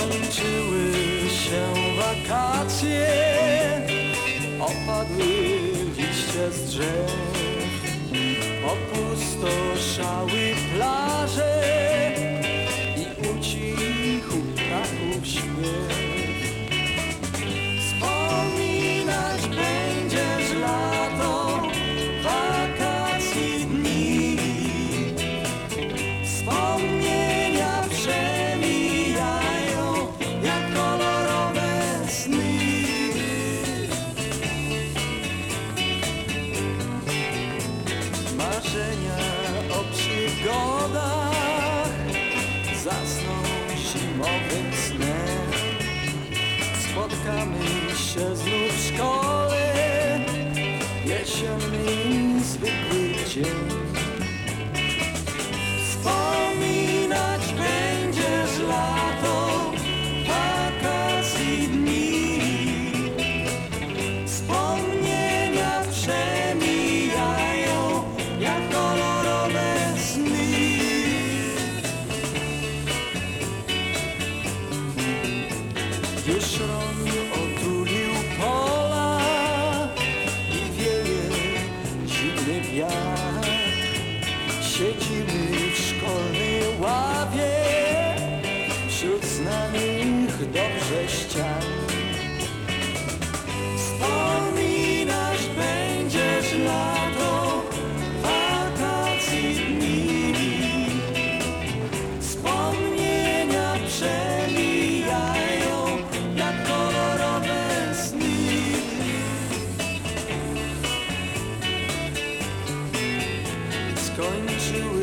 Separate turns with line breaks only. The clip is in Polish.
Skończyły się wakacje, opadły liście z drzew, opustoszały plaże. Marzenia o przygodach Zasną zimowym snem. Spotkamy się znów w szkole Jesienny zwykły dzień Już rąk otulił pola i wieje zimny wiatr. Siedzimy w szkolnej ławie wśród znanych dobrze ścian. going to